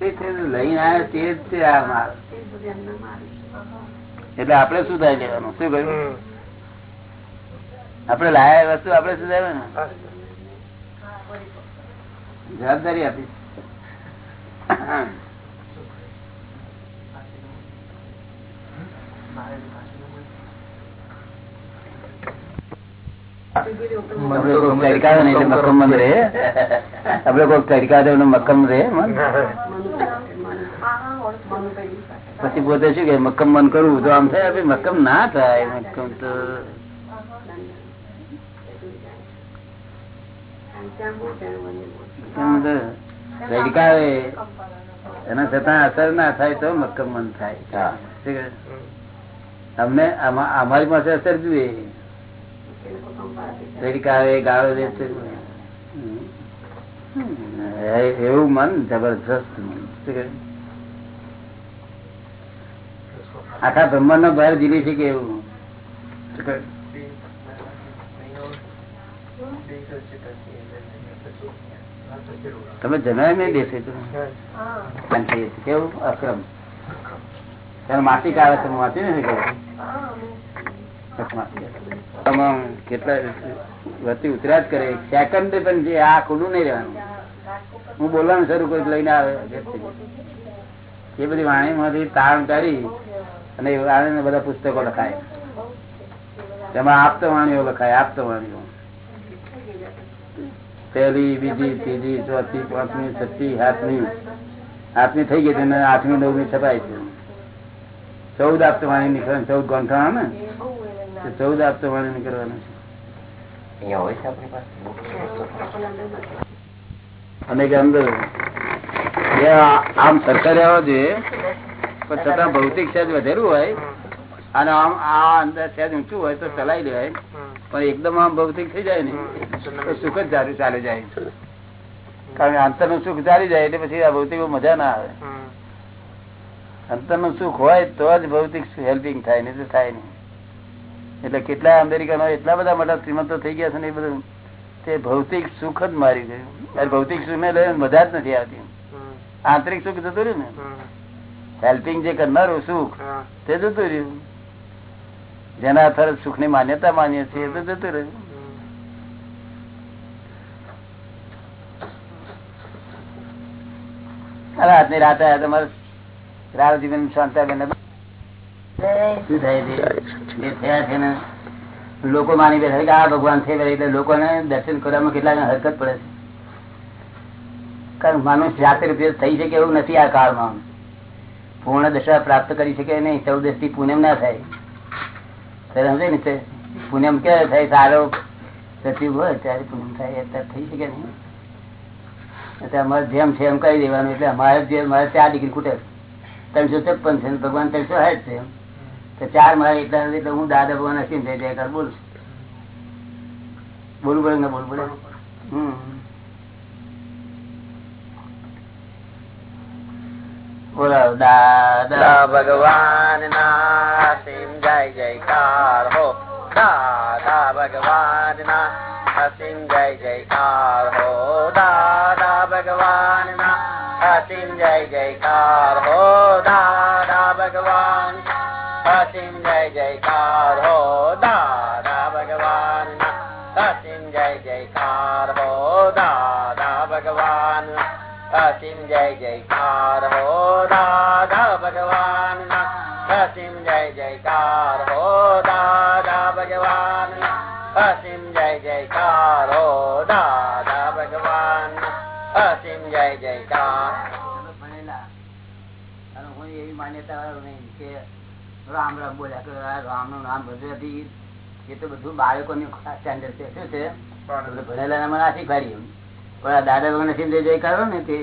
લઈને આવ્યા તે જ છે આ માલ એટલે આપડે સુધારી લેવાનું. શું કહ્યું? આપડે લાયા વસ્તુ આપડે સુધારે ને? જવાબદારી આપી. આપડે ને એટલે મક્કમ રહે મન. પછી પોતે શું કે મક્કમ મન કરવું તો આમ થાય મક્કમ ના થાય મક્કમ તો એના છતાં અસર ના થાય તો મક્કમ મન થાય. અમને અમારી પાસે અસર જોઈએ. તડકાવે ગાળો દે છે. એવું મન જબરજસ્ત મન? આખા બ્રહ્માંડ નો બહાર જીવી છે કે એવું? તમે જણાય નહીં દેશે. કેવું? અક્રમ. ત્યારે માસિક આવે છે વાંચી નથી કહ્યું આમાં કેટલા વતી ઉતર્યા જ કરે. સેકન્ડ પણ જે આ ખુલ્લું નહીં રહેવાનું. હું બોલવાનું શરૂ કરી લઈને આવે એ બધી વાણી માંથી તાણ કરી અને વાણીને બધા પુસ્તકો લખાય. તેમાં આપતો વાણીઓ લખાય, આપતો વાણીઓ. પહેલી, બીજી, ત્રીજી, ચોથી, પાંચમી, છઠ્ઠી, સાતમી. આઠમી થઈ ગઈ તેને આઠમી, નવમી છપાય છે. ચૌદ આપતો વાણી નીકળે ચૌદ ગંઠાણા ને? તે ચૌદ આપતો વાણી નીકળવાનું છે. અને કે અંદર આમ સરકારે આવવા જોઈએ પણ છતાં ભૌતિક સહેજ વધેલું હોય અને આમ આ અંદર સહેજ ઊંચું હોય તો ચલાવી લેવાય પણ એકદમ આમ ભૌતિક થઈ જાય ને તો સુખ જ ચાલુ ચાલે જાય. કારણ કે અંતરનું સુખ ચાલી જાય એટલે પછી આ ભૌતિક મજા ના આવે. અંતરનું સુખ હોય તો જ ભૌતિક હેલ્પિંગ થાય નહીં તો થાય નહીં. એટલે કેટલા અમેરિકામાં એટલા બધા મોટા શ્રીમંતો થઈ ગયા છે ને એ બધું. તે ભૌતિક સુખ જ મારી ગયું. ભૌતિક સુખ ને લઈને મજા જ નથી આવતી. આંતરિક સુખ જતું રહ્યું ને? હેલ્પિંગ જે કરનારું સુખ તે જતું રહ્યું. જેના આધારે સુખની માન્યતા માનીએ છીએ એ તો જતું રહ્યું. આજની રાતે તમારે. રાવજીબેન શાંતાબેન. લોકો માની બેઠા કે આ ભગવાન છે એટલે લોકોને દર્શન કરવામાં કેટલા હરકત પડે છે. કારણ માનુષ જાતે રૂપિયા થઈ શકે એવું નથી આ કાળમાં. પૂર્ણ દશા પ્રાપ્ત કરી શકે નહીં ચૌદશથી પુણ્યમ ના થાય. સમજે ને પુણ્યમ ક્યારે થાય? સારો સચિવ હોય ત્યારે પૂનમ થાય અત્યારે થઈ શકે નહીં. એટલે અમારે જેમ છે એમ કરી દેવાનું. એટલે અમારે જે મારે ચાર ડિગ્રી ખૂટે. ત્રણસો છપ્પન છે ભગવાન ત્રણસો સાઠ છે તો ચાર મારે એટલા સુધી તો હું દાદા ભગવાન હસીને થઈ જાય બોલું. બોલું પડે ને બોલું પડે? હમ. દાદા. ભગવાન ના સિમ જય જયકાર હો. દાદા ભગવાન ના હસીમ જય જયકાર હો. દાદા ભગવાન ના હસીમ જય જયકાર હો. દાદા અસીમ જય ભજવાથી એ તો બધું બાળકોની સ્ટેન્ડર્ડ છે. શું છે? ભણેલા મને આથી ફાડી પણ આ દાદા ભગવાન સિંહ જય કરો ને તે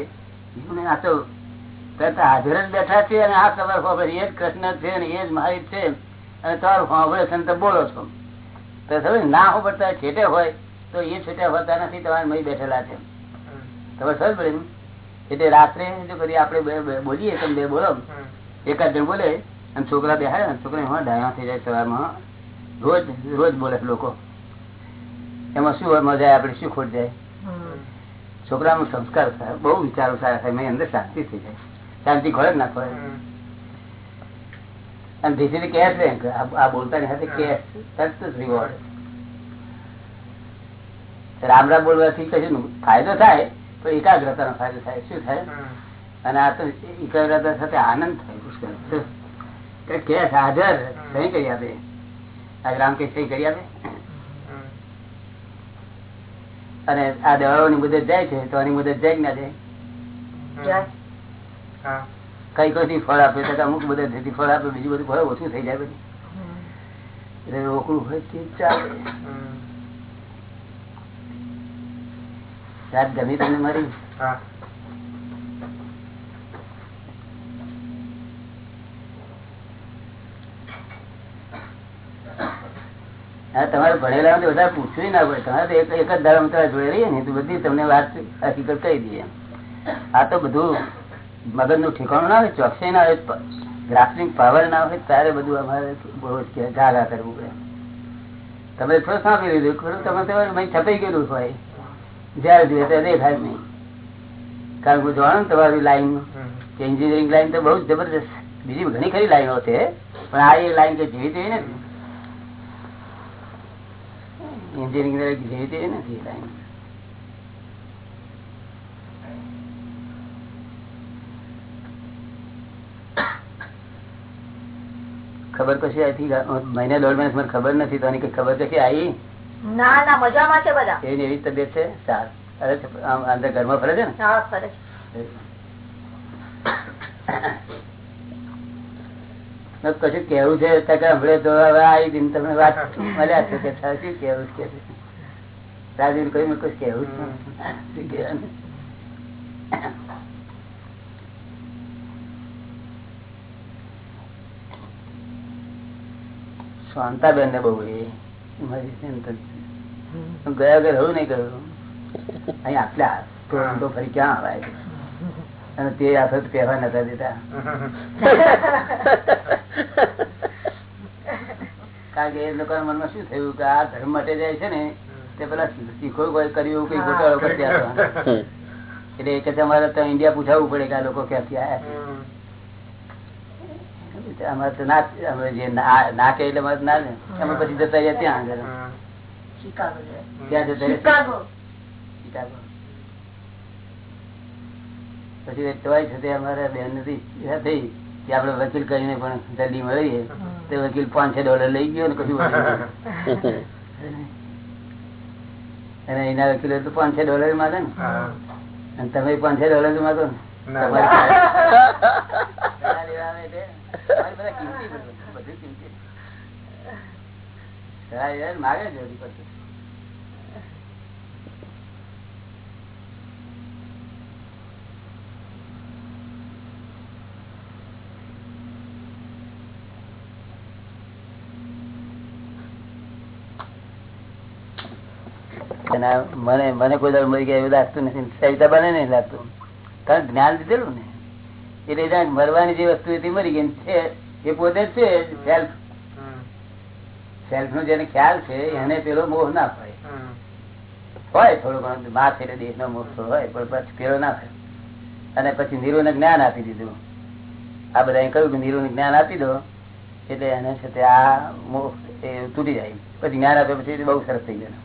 આ તો તરત હાજર જ બેઠા છે અને આ ખબર ખબર એ જ કૃષ્ણ છે અને એ જ મારી છે. અને તમારું સાંભળે છે બોલો છો. તો ખબર ને, ના સાંભળતા છેટે હોય તો એ છેટે હોતા નથી તમારે મય બેઠેલા છે. ખબર સર પડે એટલે રાત્રે જો કરી આપણે બોલીએ તમે બે બોલો. એકાદ જણ બોલે અને છોકરા બેહાડે છોકરા એમાં ડાયા થઈ જાય સવારમાં રોજ રોજ બોલે લોકો. એમાં શું મજા આવે આપડે શું ખોટ જાય? છોકરાનો સંસ્કાર થાય બહુ વિચારો સારા થાય મેં અંદર શાંતિ થઈ જાય. શાંતિ ખોળે ના ખોળે અને ધીરે ધીરે કેશ બેંક આ બોલતાની સાથે કેશ તરત જ રિવોર્ડ રામ રામ બોલવાથી કશું ફાયદો થાય તો એકાગ્રતાનો ફાયદો થાય. શું થાય? અને આ તો એકાગ્રતા સાથે આનંદ થાય પુષ્કળ. કેશ હાજર સહી કરી આપે કરી આપે અને આ દવાઓની મુદત જાય છે તો આની મુદત જાય ના જાય? કઈ કઈ ફળ આપે તો અમુક બધા ફળ આપે બીજું બધું ફળ ઓછું થઈ જાય બધું એટલે રોકડું હોય તે ચાલે? રાત ગમી તમને મારી? તમારે ભણેલા બધા પૂછવું ના પડે તમારે તો એક જ ધર્મ તમારે જોડે રહીએ ને તો બધી તમને વાત હકીકત કહી દઈએ. આ તો બધું મગજનું ઠેકાણું ના હોય ચોકસી ના હોય ગ્રાફિંગ પાવર ના હોય ત્યારે બધું અમારે બહુ જ ગાગા કરવું પડે. તમે થોડું સાંભળી લીધું ખરું? તમે તમારે છપાઈ ગયેલું હોય. જયારે જોઈએ ત્યારે દેખાય નહીં. કારણ કે જાણો ને તમારી લાઈન એન્જિનિયરિંગ લાઈન તો બહુ જબરદસ્ત બીજી ઘણી ખરી લાઈનો છે પણ આ એ લાઈન કે જીવી તેવી નથી. એન્જિનિયરિંગ જેવી તેવી નથી લાઈન ખબર કશી આથી મહિને દોઢ મહિને મને ખબર નથી. તો કઈ ખબર કશી આવી? ના ના મજામાં છે બધા. એની એવી તબિયત છે? સાર અરે આમ અંદર ઘરમાં ફરે છે ને? હા ફરે કશું કેવું છે? હમણાં તો હવે આવી દિન તમને વાત મળ્યા છે કે શું કેવું કે રાજુ કહ્યું કશું કેવું શાંતાબેન ને બહુ એ ગયા વગર હું નહીં કહ્યું અહીં આટલા તો ફરી ક્યાં આવાય અને તે આખત કહેવા નતા દેતા. કારણ કે એ લોકો મનમાં શું થયું કે આ ધર્મ માટે જાય છે ને તે પેલા શીખો કર્યું કઈ ગોટાળો કરી એટલે એક જ અમારે તો ઇન્ડિયા પૂછાવવું પડે કે આ લોકો ક્યાંથી આવ્યા અમારે તો ના જે ના કે એટલે અમારે ના અમે પછી જતા રહ્યા ત્યાં આગળ. ત્યાં જતા શિકાગો પછી અટવાય છે અમારે બેન નથી થઈ. કે આપડે વકીલ કરીને પણ જલ્દી મળીએ તે વકીલ પાંચ ડોલર લઈ ગયો ને કશું અને એના વકીલો તો પાંચ ડોલર માગે ને. અને તમે પાંચ ડોલર માગો ને માગે છે મને મને કોઈ દર મરી ગયા એવું લાગતું નથી. સવિતા બને નહીં લાગતું. કારણ જ્ઞાન લીધેલું ને. એટલે ત્યાં મરવાની જે વસ્તુ હતી મરી ગઈ છે, એ પોતે છે સેલ્ફ સેલ્ફ નો જેને ખ્યાલ છે, એને પેલો મોહ ના હોય હોય થોડો ઘણો માં છે દેશ નો મોહ હોય, પણ પછી પેલો ના થાય અને પછી નીરુ ને જ્ઞાન આપી દીધું. આ બધા કહ્યું કે નીરુ જ્ઞાન આપી દો, એટલે એને છે તે આ મોહ તૂટી જાય. પછી જ્ઞાન આપે પછી બહુ સરસ થઈ ગયું.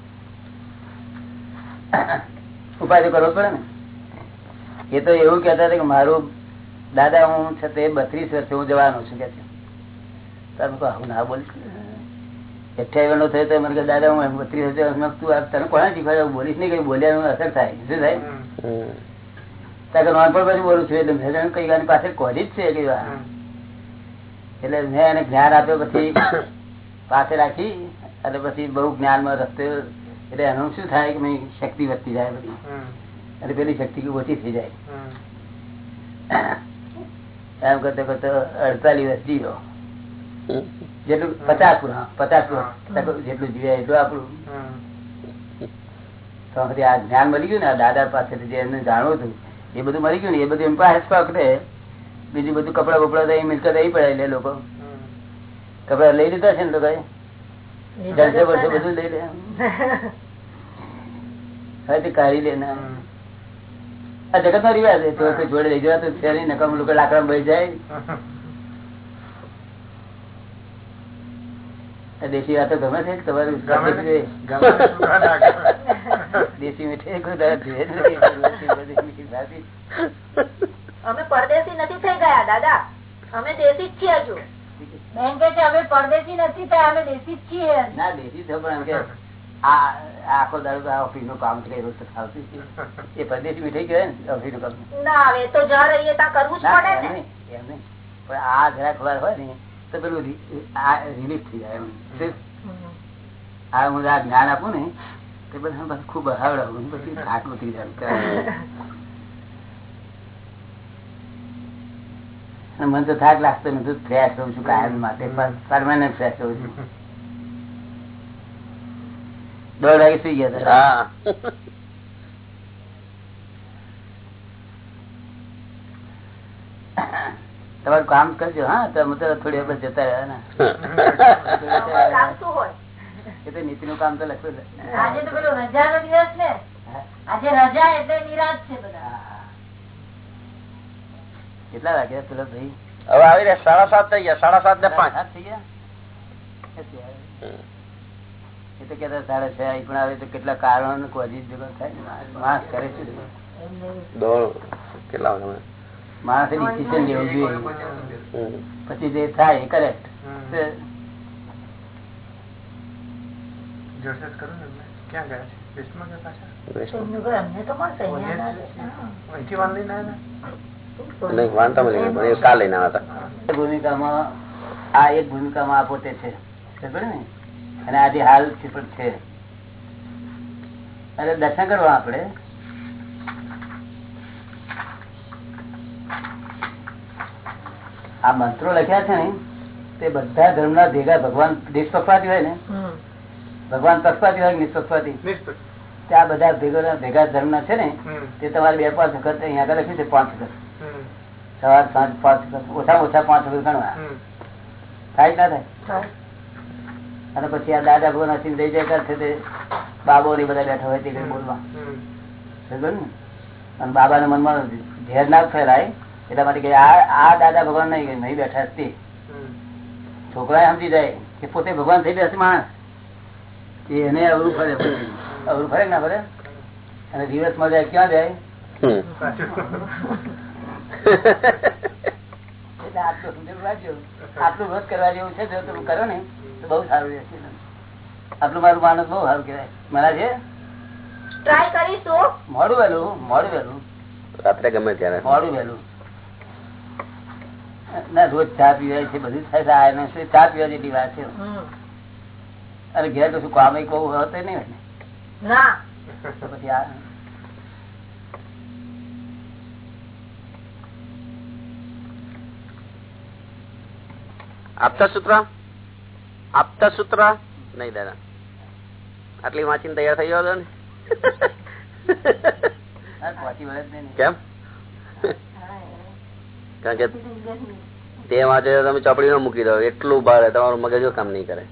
ઉપાય તો કરવો પડે ને. એ તો એવું કેતા હતા કે મારું દાદા હું છે તે બત્રીસ વર્ષે હું જવાનો છું કે છે. તમે કહો હું ના બોલ. અઠ્યાવી નો થયો તો મને કે દાદા હું બત્રીસ વર્ષે તું તને કોને શીખવાડે બોલીશ નહીં કઈ બોલ્યા અસર થાય. શું થાય? ત્યાં નોનપણ પછી બોલું છું એટલે મેં કઈ ગાની પાસે કોરી જ છે કઈ વાર. એટલે મેં એને જ્ઞાન આપ્યો પછી પાસે રાખી અને પછી બહુ જ્ઞાનમાં રસ્તે એટલે એનું શું થાય કે શક્તિ વધતી જાય બધી? અને પેલી શક્તિ ઓછી થઈ જાય. એમ કરતો કરતો અડતાલીસ વર્ષ જીવો જેટલું પચાસ પૂરા પચાસ જેટલું જીવે એટલું આપણું. તો પછી આ જ્ઞાન મળી ગયું ને આ દાદા પાસેથી જે એમને જાણવું હતું એ બધું મળી ગયું ને એ બધું એમ પાસે પકડે બીજું બધું કપડા બપડા એ મિલકત એ પડે એટલે લોકો. કપડા લઈ લીધા છે ને લોકો જલસે વર્ષે બધું લઈ લે હવે કાઢી લે આ જગત નો રિવાજ તો જોડે લઈ જવા તો છે નહીં નકામ લોકો લાકડા બળી જાય. દેશી વાતો ગમે છે? તમારું દેશી મીઠી. અમે પરદેશી નથી થઈ ગયા દાદા. અમે દેશી જ છીએ હજુ. બેન કે છે અમે પરદેશી નથી થયા અમે દેશી જ છીએ. ના દેશી થયો પણ કે આ આ આખો દાડો ઓફિસનું કામ છે રોજ ખાવતી એ પરદેશી મીઠાઈ કહેવાય ને ઓફિસનું કામ. ના આવે તો જ્યાં રહીએ ત્યાં કરવું જ પડે એમ ને. એમ નહીં. પણ આ જરાક વાર હોય ને તો પેલું આ રિલીફ થઈ જાય એમ. આ હું આ જ્ઞાન આપું ને તે બધા ખૂબ હરાવડાવું પછી થાક ઉતરી જાય મને તો થાક લાગતો નથી ફ્રેશ હોઉં છું કાયમ માટે પરમાનન્ટ ફ્રેશ હોઉં છું. દોઢ વાગે સુઈ ગયા હતા. તમારું કામ કરજો હા તમે તો થોડી વખત જતા રહ્યા ને. એ તો નીતિ નું કામ તો લખ્યું આજે તો પેલો રજા નો દિવસ ને આજે રજા એટલે નિરાશ છે બધા. કેટલા વાગ્યા પેલો ભાઈ? હવે આવી રહ્યા સાડા સાત થઈ ગયા સાડા સાત ને પાંચ. થઈ ગયા? એ તો કેતા સાડા છ પણ આવે તો કેટલા કારણો કોઝિસ ભેગો થાય ને માણસ કરે છે. દોડ કેટલા વાગે? માણસે ડિસિઝન લેવું જોઈએ. પછી જે થાય કરેક્ટ ને ક્યાં ગયા છે? વેસ્ટમાં ગયા પાછા? વેસ્ટમાં. અમને તો મળશે ના. અહીંથી લઈને આવ્યા? નહીં વાંધો નહીં પણ એ કાલ લઈને આવ્યા હતા ભૂમિકામાં આ એક ભૂમિકામાં આ પોતે છે. ને? અને આજે હાલ છે પણ છે. અરે દર્શન કરવા આપણે. આ મંત્રો લખ્યા છે ને તે બધા ધર્મ ના ભેગા ભગવાન નિષ્પક્ષપાતી હોય ને. ભગવાન પક્ષપાતી હોય નિષ્પક્ષપાતી આ બધા ભેગા ભેગા ધર્મના છે ને તે તમારે બે પાંચ વખત અહીંયા આગળ લખ્યું છે પાંચ વખત. સવાર સાંજ પાંચ વખત. ઓછામાં ઓછા પાંચ વખત ગણવા. થાય ના થાય. અને પછી આ દાદા ભગવાન હસીને લઈ જતા છે તે બાબો ને બધા બેઠા હોય તે કઈ બોલવા. હમ. સમજો ને? અને બાબાના મનમાં ઝેર ના ફેલાય એટલા માટે કે આ આ દાદા ભગવાન નહીં નહીં બેઠા છે તે. છોકરા સમજી જાય કે પોતે ભગવાન થઈ બેસે માણસ. એ એને અવરું ફરે પછી અવરું ફરે ના ફરે અને દિવસમાં જાય ક્યાં જાય? આટલું વ્રત રોજ કરવા જેવું છે જો તમે કરો ને તો બહુ સારું રહેશે. આટલું મારું માનસ બહુ સારું કહેવાય. મારા છે ટ્રાય કરીશું. મોડું વહેલું મોડું વહેલું રાત્રે ગમે ત્યારે. મોડું વહેલું ના રોજ ચા પીવાય છે બધું થાય ચા પીવા જેટલી વાત છે. અને ઘેર કશું કામ કહું હોતું નહીં હોય ને. તો આ આપતા સૂત્ર? આપતા સૂત્ર? નહીં, દાદા. આટલી વાંચીને તૈયાર થઈ ગયો ને. કેમ? કારણ કે તે વાંચે તમે ચોપડી મૂકી દો. એટલું ભારે તમારું મગજ કામ નહીં કરે?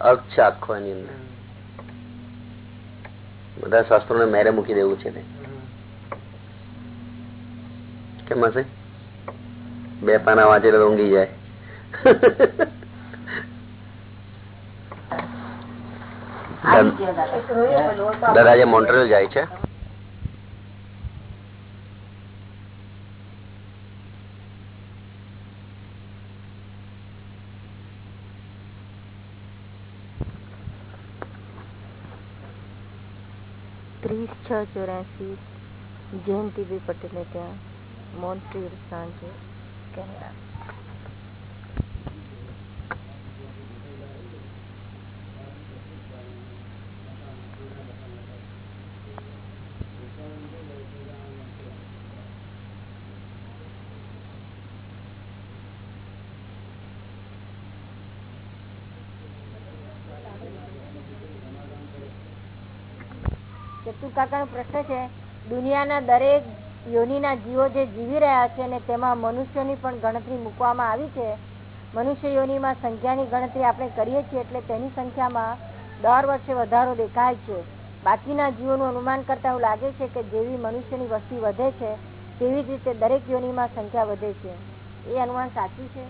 અર્થ છે આખો એની અંદર. બધા શાસ્ત્રો ને મેરે મૂકી દેવું છે કેમ હશે? બે પાના વાંચે તો ઊંઘી જાય. આવી ગયો દાદા. એક રોયો પેલો તો દર આજે મોન્ટ્રેલ જાય છે ત્રીસ છ ચોરાસી જયંતિભાઈ પટેલે ત્યાં મોન્ટ્રીયલ સાંજે કેનેડા. ચતુર પ્રશ્ન છે, દુનિયાના દરેક યોનિના જીવો જે જીવી રહ્યા છે અને તેમાં મનુષ્યોની પણ ગણતરી મૂકવામાં આવી છે. મનુષ્ય યોનિમાં સંખ્યાની ગણતરી આપણે કરીએ છીએ એટલે તેની સંખ્યામાં દર વર્ષે વધારો દેખાય છે. બાકીના જીવોનું અનુમાન કરતાં એવું લાગે છે કે જેવી મનુષ્યની વસ્તી વધે છે, તેવી જ રીતે દરેક યોનિમાં સંખ્યા વધે છે. એ અનુમાન સાચું છે?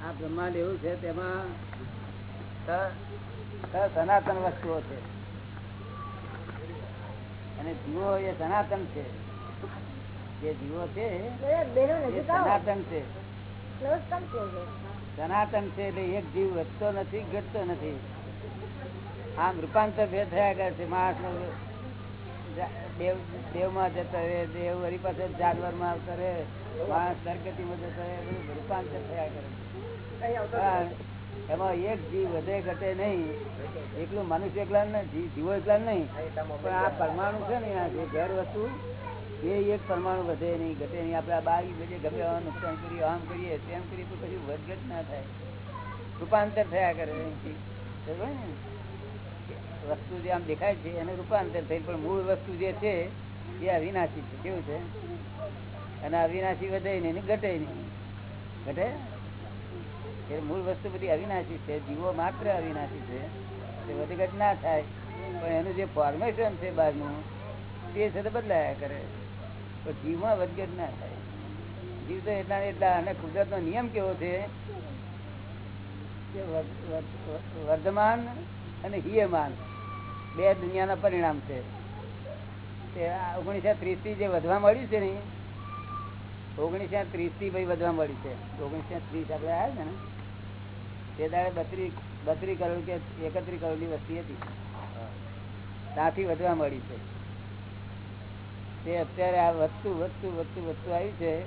આ બ્રહ્માંડ એવું છે, તેમાં સનાતન વસ્તુઓ છે. અને જીવો એ સનાતન છે. જે જીવો છે સનાતન છે. સનાતન છે એટલે એક જીવ વધતો નથી ઘટતો નથી. આમ રૂપાંતર ભેદ થયા કરે છે. માણસ દેવ દેવમાં જતો રહે દેવ વળી પાસે જાનવરમાં આવતો રહે માણસ નરગતિમાં જતો રહે રૂપાંતર થયા કરે એમાં એક જીવ વધે ઘટે નહીં. એકલું મનુષ્ય એકલા નથી જીવો એકલા નહીં. પણ આ પરમાણુ છે ને જે ઘર વસ્તુ એ એક પરમાણુ વધે નહીં, ઘટે નહીં. આપણે આ બારી બધે ગમે નુકસાન કરીએ, આમ કરીએ, તેમ કરીએ, તો પછી વધઘટ ના થાય. રૂપાંતર થયા કરે ને? વસ્તુ જે આમ દેખાય છે, એને રૂપાંતર થઈ પણ મૂળ વસ્તુ જે છે, એ અવિનાશી છે. કેવું છે? અને અવિનાશી વધે નહીં ઘટે નહીં. ઘટે? એ મૂળ વસ્તુ બધી અવિનાશી છે, જીવો માત્ર અવિનાશી છે. તે વધઘટ ના થાય, પણ એનું જે ફોર્મેશન છે બહારનું, તે છે તો બદલાયા કરે. પણ જીવમાં વધઘટ ના થાય. જીવ તો એટલા એટલા, અને કુદરતનો નિયમ કેવો છે? કે વર- વર- વર્ધમાન અને હિયમાન. બે દુનિયાના પરિણામ છે. તે ઓગણીસો ત્રીસથી જે વધવા મળ્યું છે ને ઓગણીસો ત્રીસથી ભાઈ વધવા મળ્યું છે. ઓગણીસો ત્રીસ આપડે આવ્યા છે ને તે દાડે બત્રી બત્રી કરોડ કે એકત્રીસ કરોડની વસ્તી હતી. ત્યાંથી વધવા મળી છે. તે અત્યારે આ વધતું વધતું વધતું વધતું આવ્યું છે.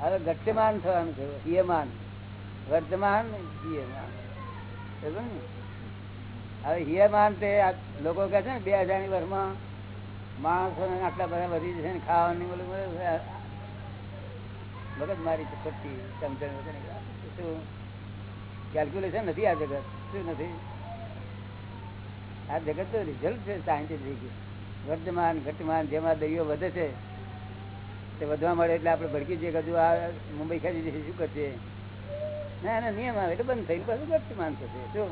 હવે ઘટ્યમાન થવાનું છે, હિયમાન. વર્તમાન હિયમાન. ને? હવે હિયમાન તે લોકો કહે છે ને, બે હજારની વર્ષમાં માણસો આટલા બધા વધી જશે ને, ખાવાની બધું. મગજ મારી છે, ખોટી, સમજણ શું? કેલ્ક્યુલેશન નથી આ જગત. શું નથી? આ જગત તો રિઝલ્ટ છે સાયન્ટિફિક વર્તમાન, ઘટમાન, જેમાં દરિયો વધે છે, તે વધવા મળે એટલે આપણે ભડકી જઈએ હજુ આ મુંબઈ ખેંચી જશે શું કરશે? ના, એના નિયમ આવે, એટલે બંધ થઈ પાછું ઘટમાન થશે. શું?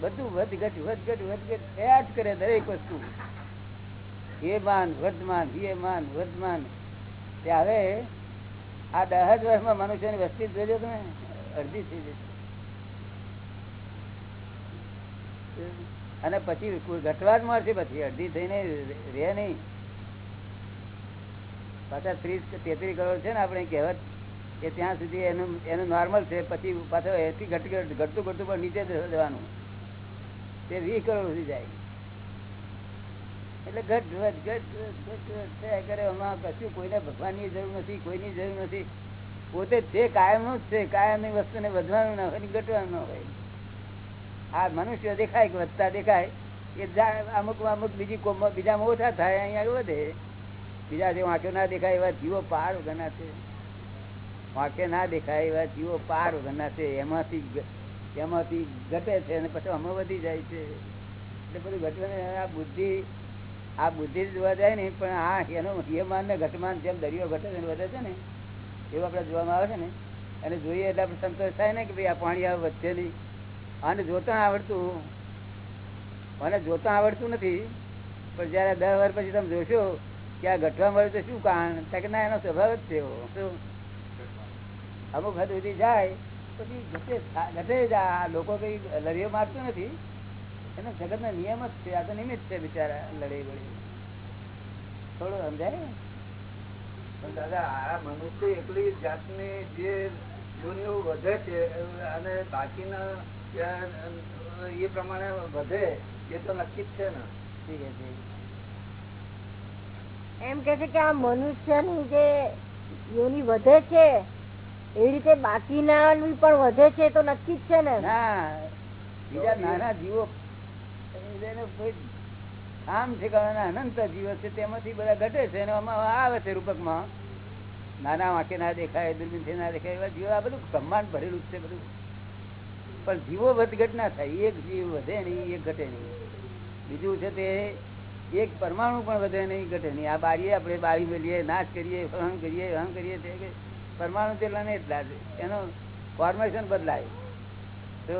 બધું વધ, ઘટ વધ ઘટ વધ, ઘટ થયા જ કરે દરેક વસ્તુ. હે માન, વર્તમાન એ માન, વર્તમાન. તે હવે આ દસ જ વર્ષમાં મનુષ્યની વસ્તી જોજો તમે. અડધી થઈ જશે. અને પછી ઘટવા જ મળશે, પછી અડધી થઈને રે નહીં. પાછા ત્રીસ તેત્રીસ કરોડ છે ને આપણે કહેવત કે ત્યાં સુધી એનું એનું નોર્મલ છે. પછી પાછો એથી ઘટ, ઘટતું ઘટતું પણ નીચે જવાનું તે વીસ કરોડ સુધી જાય. એટલે ઘટ ઘટ ઘટ ઘટ થયા કરે. એમાં કશું કોઈને ભગવાનની જરૂર નથી, કોઈની જરૂર નથી. પોતે છે, કાયમનું જ છે. કાયમની વસ્તુને વધવાનું ના હોય ઘટવાનું ના હોય. આ મનુષ્ય દેખાય કે વધતા દેખાય. એ અમુક અમુક બીજી કોમમાં બીજામાં ઓછા થાય, અહીંયા વધે. બીજા જે વાંખો ના દેખાય એવા જીવો પાર વગરના છે. વાંકે ના દેખાય એવા જીવો પાર વગરના છે. એમાંથી એમાંથી ઘટે છે અને પછી અમે વધી જાય છે. એટલે બધું ઘટવાનું આ બુદ્ધિ આ બુદ્ધિ જોવા જાય ને, પણ આ એનો યમાન ને ઘટમાન જેમ દરિયો ઘટે છે વધે છે ને, એવું આપણે જોવામાં આવે છે ને. અને જોઈએ એટલે આપણે સંતોષ થાય ને કે ભાઈ આ પાણી આવે વધશે નહીં. અને જોતા આવડતું મને જોતા આવડતું નથી, પણ જયારે દસ વર્ષ પછી તમે જોશો કે આ ઘટવા મળે તો શું કારણ? કે ના, એનો સ્વભાવ જ છે અમુક હદ સુધી જાય, પછી ઘટે ઘટે જ આ લોકો કઈ લરિયો મારતું નથી. એનો જગત ના નિયમ જ છે. આ તો નિમિત્ત છે બિચારા લડે વળી. થોડું સમજાય પણ દાદા આ મનુષ્ય એકલી જાતની જે યોનિઓ વધે છે અને બાકીના એ પ્રમાણે વધે એ તો નક્કી જ છે ને. ઠીક છે, એમ કે છે કે આ મનુષ્યની જે યોનિ વધે છે એ રીતે બાકીના પણ વધે છે તો નક્કી જ છે ને? ના બીજા નાના જીવો આમ ઠેકાણા અનંત જીવ છે, તેમાંથી બધા ઘટે છે આવે છે રૂપકમાં. નાના વાંકે ના દેખાય દૂરબીનથી ના દેખાય, એવા જીવો આ બધું બ્રહ્માંડ ભરેલું છે બધું. પણ જીવો વધઘટ ના થાય, એક જીવ વધે નહીં, એક ઘટે નહીં. બીજું છે તે એક પરમાણુ પણ વધે નહીં, ઘટે નહીં. આ બારીએ આપણે બારી મેલીએ, નાશ કરીએ ફલન કરીએ હમ કરીએ તે પરમાણુ તેટલા ને એટલા એનો ફોર્મેશન બદલાય. તો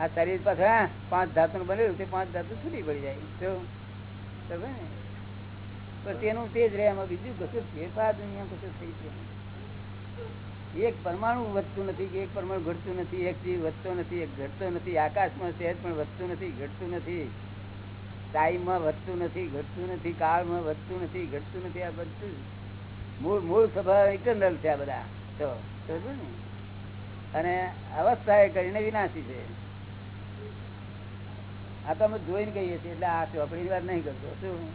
આ શરીર પાસે પાંચ ધાતુ બનેલું, તે પાંચ ધાતુ છૂટી પડી જાય. તો ને? તેનું તે જ રહે, એમાં બીજું કશું ફેરફાર દુનિયા કશું થઈ છે એક પરમાણુ વધતું નથી, કે એક પરમાણુ ઘટતું નથી, એક જીવ વધતો નથી, એક ઘટતો નથી, આકાશમાં સહેજ પણ વધતું નથી, ઘટતું નથી. ટાઈમમાં વધતું નથી, ઘટતું નથી, કાળમાં વધતું નથી, ઘટતું નથી, આ બધું મૂળ મૂળ સ્વભાવ ઇટરનલ છે આ બધા. તો ને? અને અવસ્થા એ કરીને વિનાશી છે. આ તો અમે જોઈને કહીએ છીએ, એટલે આ ચોપડી વાત નહીં કરતો? શું?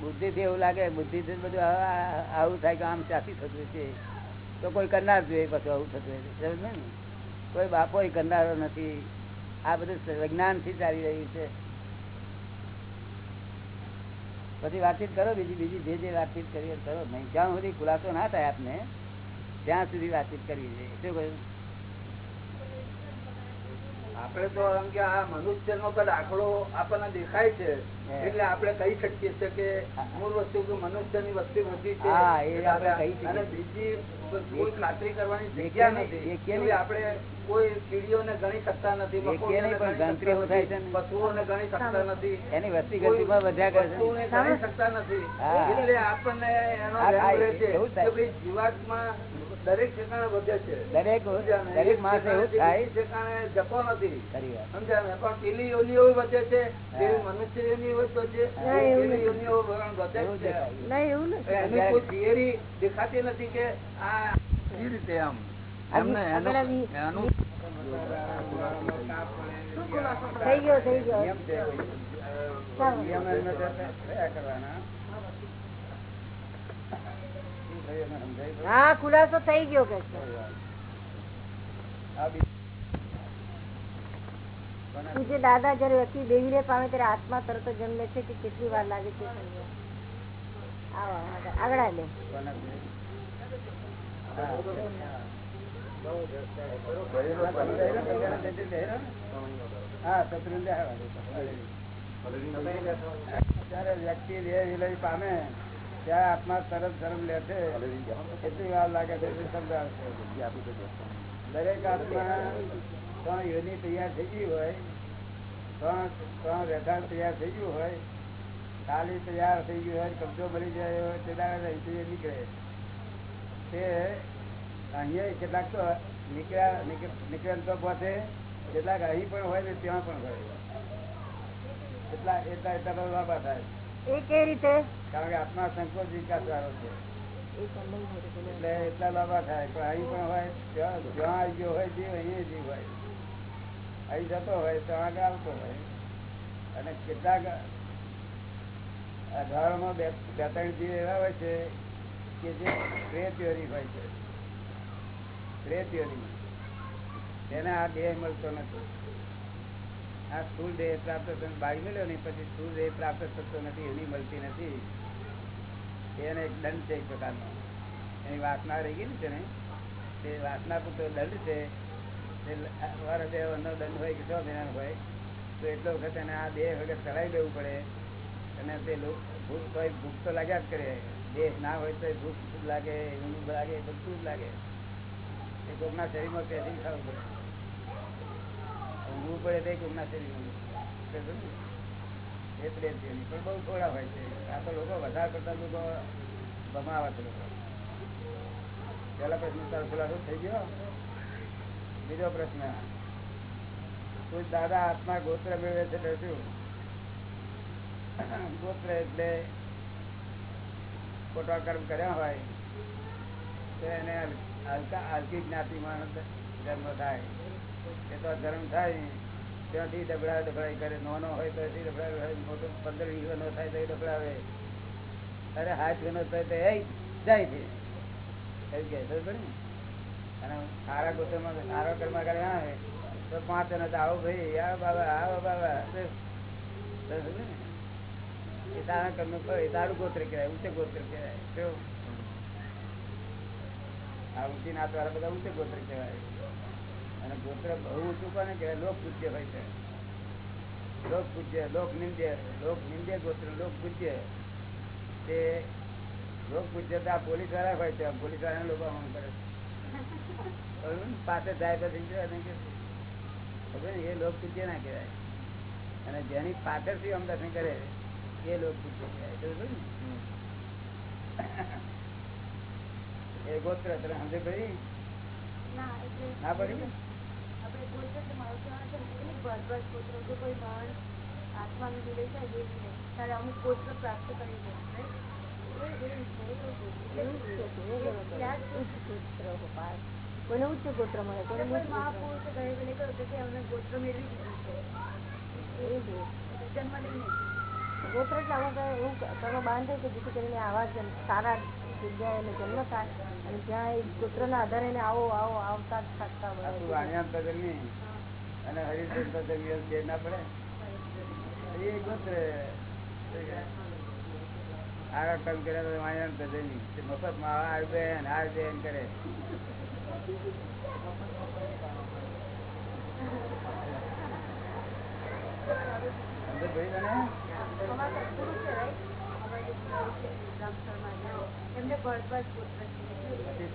બુદ્ધિ થી એવું લાગે બુદ્ધિ થી બધું આવું થાય કે આમ ચાથી થતું છે. તો કોઈ કરનાર જોઈએ, પછી આવું થતું હોય. ને? કોઈ બાપો કરનારો નથી. આ બધું વિજ્ઞાનથી ચાલી રહ્યું છે. પછી વાતચીત કરો બીજી બીજી જે જે વાતચીત કરી કરો. નહીં, જ્યાં સુધી ખુલાસો ના થાય આપને, ત્યાં સુધી વાતચીત કરવી જોઈએ શું કહ્યું? આપણે તો એમ કે આ મનુષ્ય નો દાખલો આપણને દેખાય છે. એટલે આપણે કહી શકીએ છીએ કે મૂળ વસ્તુ મનુષ્યની વસ્તી વધી છે. હા, એ આપણે કહી શકીએ. અને બીજી કોઈ ખાતરી કરવાની જગ્યા નથી. આપણે કોઈ કીડીઓને ગણી શકતા નથી એકે મકોડોને નહીં, પણ ગણી ગણતરીઓ શકતા થાય છે નથી, ને. ગણી શકતા નથી. એની વસ્તી ગણતરીમાં વધ્યા કરે ગણી શકતા નથી. એટલે આપણને એનો છે જીવાતમાં દરેક ઠેકાણે વધે છે. દરેક? દરેક માણસ એવું થાય. ઠેકાણે જતો નથી. સમજ્યા ને? પણ પેલી વધે છે. પેલી છે. એની કોઈ થિયરી દેખાતી નથી કે આ એ રીતે આમ. એમને એનું- થઈ ગયો થઈ ગયો? હા ખુલાસો થઈ ગયો કે આ બી- કોના- પૂજ્ય દાદા જયારે વ્યક્તિ દેવીને પામે ત્યારે આત્મા તરત જન્મે છે કે કેટલી વાર લાગે છે આગળ શત્રુંજય જયારે વ્યક્તિ પામે, ત્યારે આત્મા તરત ધર્મ લે કેટલી વાર લાગે છે દરેક આત્મા ત્રણ યોની તૈયાર થઈ ગઈ હોય ત્રણ ત્રણ રહેઠાણ તૈયાર થઈ ગયું હોય ખાલી તૈયાર થઈ ગયું હોય કબજો મળી જાય હોય તે અહીંથી નીકળે. તે અહીંયા કેટલાક તો નીકળ્યા નીકળ- નીકળેલ તો પહોંચે કેટલાક અહીં પણ હોય ને ત્યાં પણ હોય. એટલા એટલા એટલા બધા લાભા થાય. એ કેવી રીતે? કારણ કે આત્મા સંકોચ વિકાસ વાળો છે. એટલે એટલા લાભા થાય. પણ અહીં પણ હોય જ્યાં આવી ગયો હોય જીવ અહીંયા જીવ હોય. અહીં જતો હોય તો આગળ આવતો હોય. અને કેટલાક અઢારમાં બે ત્રણ જીવ એવા હોય છે કે જે પ્રે થિયોરી હોય છે. પ્રે થિયોરી. તેને આ દેહ મળતો નથી. આ સ્થુલ દેહ પ્રાપ્ત થતો બાળી મળ્યો નહીં, પછી સ્થુલ દેહ પ્રાપ્ત થતો નથી, એની મળતી નથી. એને એક દંડ છે એક પ્રકારનો. એની વાસના રહી ગઈ ને છે ને તે વાસના પૂરતો દંડ છે. તે વાર બે વર્ષનો દંડ હોય કે છ હોય, તો એટલો વખત એને આ દેહ વગર ચલાવી દેવું પડે. અને તે ભૂખ તો ભૂખ તો લાગ્યા જ કરે. દેહ ના હોય તો ભૂખ લાગે, ઊંઘ લાગે બધું જ લાગે. એ કોકના શરીરમાં પેસી ખાવું પડે. ઊંઘવું પડે તે કોકના પણ બહુ થોડા હોય છે. આ લોકો વધારે કરતા લોકો ભમાવા છે લોકો. પેલા પ્રશ્ન થઈ ગયો. બીજો પ્રશ્ન. કોઈ દાદા આત્મા ગોત્ર મેળવે છે તો શું? ગોત્ર એટલે ખોટા કર્મ કર્યા હોય, તો એને હલકા, હલકી જ્ઞાતિમાં જન્મ થાય. એ તો ધર્મ થાય, ત્યાંથી ડબડા ડબડાઈ કરે નાનો હોય તો એથી ડબડા મોટો પંદર, વીસ નો થાય તો એ ડબડાવે અરે હાથ વીનો થાય તો એ જાય છે. એવું કહે છે? અને સારા ગોત્રમાં સારા કર્મ કર્યા આવે, તો આવો ભાઈ, આવો બાબા આવો બાબા. કર્મ એ સારું ગોત્ર કહેવાય, ઊંચે ગોત્ર કહેવાય? આ ઊંચી નાત વાળા બધા ઊંચે ગોત્ર કહેવાય. અને ગોત્ર બહુ ઊંચું કોને કહેવાય? લોક પૂજ્ય હોય છે. લોક પૂજ્ય, લોક નિંદ્ય લોક નિંદ્ય ગોત્ર, લોક પૂજ્ય. તે લોક પૂજ્ય તો આ પોલીસવાળા હોય છે પોલીસવાળા લોકો કરે ને? પાસે જાય પછી જો એને કે ખબર ને? એ લોક પૂછે ના કહેવાય. અને જેની પાછળથી આમ દર્શન કરે એ લોક પૂછે કહેવાય. બરોબર ને? એ ગોત્ર તને સમજે પડી ના? પડી અમુક ગોત્ર પ્રાપ્ત કરી કોઈને ઉચ્ચ ગોત્ર કોઈને નીચ ગોત્ર મળે. હોય. ગોત્ર. એટલે અમુક એવું કર્મ બાંધે કે જેથી કરીને આવા સારા જગ્યાએ એને જન્મ થાય અને ત્યાં એ ગોત્રના આધારે એને આવો આવો આવતા જ થાકતા હોય. અને હરિચંદ પદરની ના પડે. એ ગોત્ર. આરા કામ તે મફતમાં આ બેન આ બેન કરે. સમજ